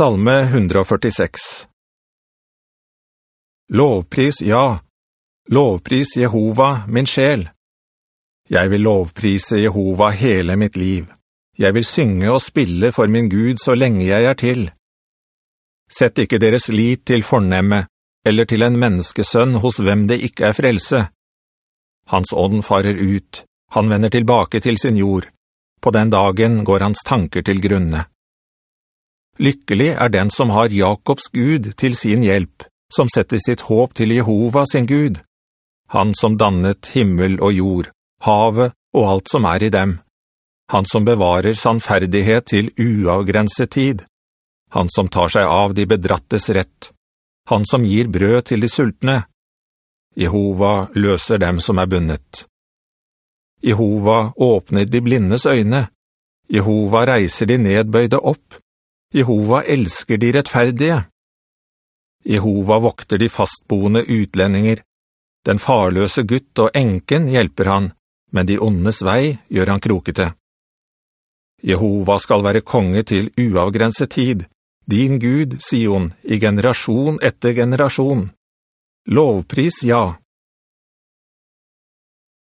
Salme 146 Lovpris, ja. Lovpris Jehova, min sjel. Jeg vil lovprise Jehova hele mitt liv. Jeg vil synge og spille for min Gud så lenge jeg er til. Sett ikke deres lit til fornemme, eller til en menneskesønn hos hvem det ikke er frelse. Hans ånd farer ut, han vender tilbake til sin jord. På den dagen går hans tanker til grunne. Lykkelig er den som har Jakobs Gud til sin hjelp, som setter sitt håp til Jehova sin Gud. Han som dannet himmel og jord, havet og alt som er i dem. Han som bevarer sannferdighet til uavgrenset tid. Han som tar seg av de bedrattes rett. Han som gir brød til de sultne. Jehova løser dem som er bunnet. Jehova åpner de blindes øyne. Jehova reiser de nedbøyde opp. Jehova elsker de rettferdige. Jehova vokter de fastboende utlendinger. Den farløse gutt og enken hjelper han, men de ondes vei gjør han krokete. Jehova skal være konge til uavgrenset tid, din Gud, Sion, i generasjon etter generasjon. Lovpris, ja,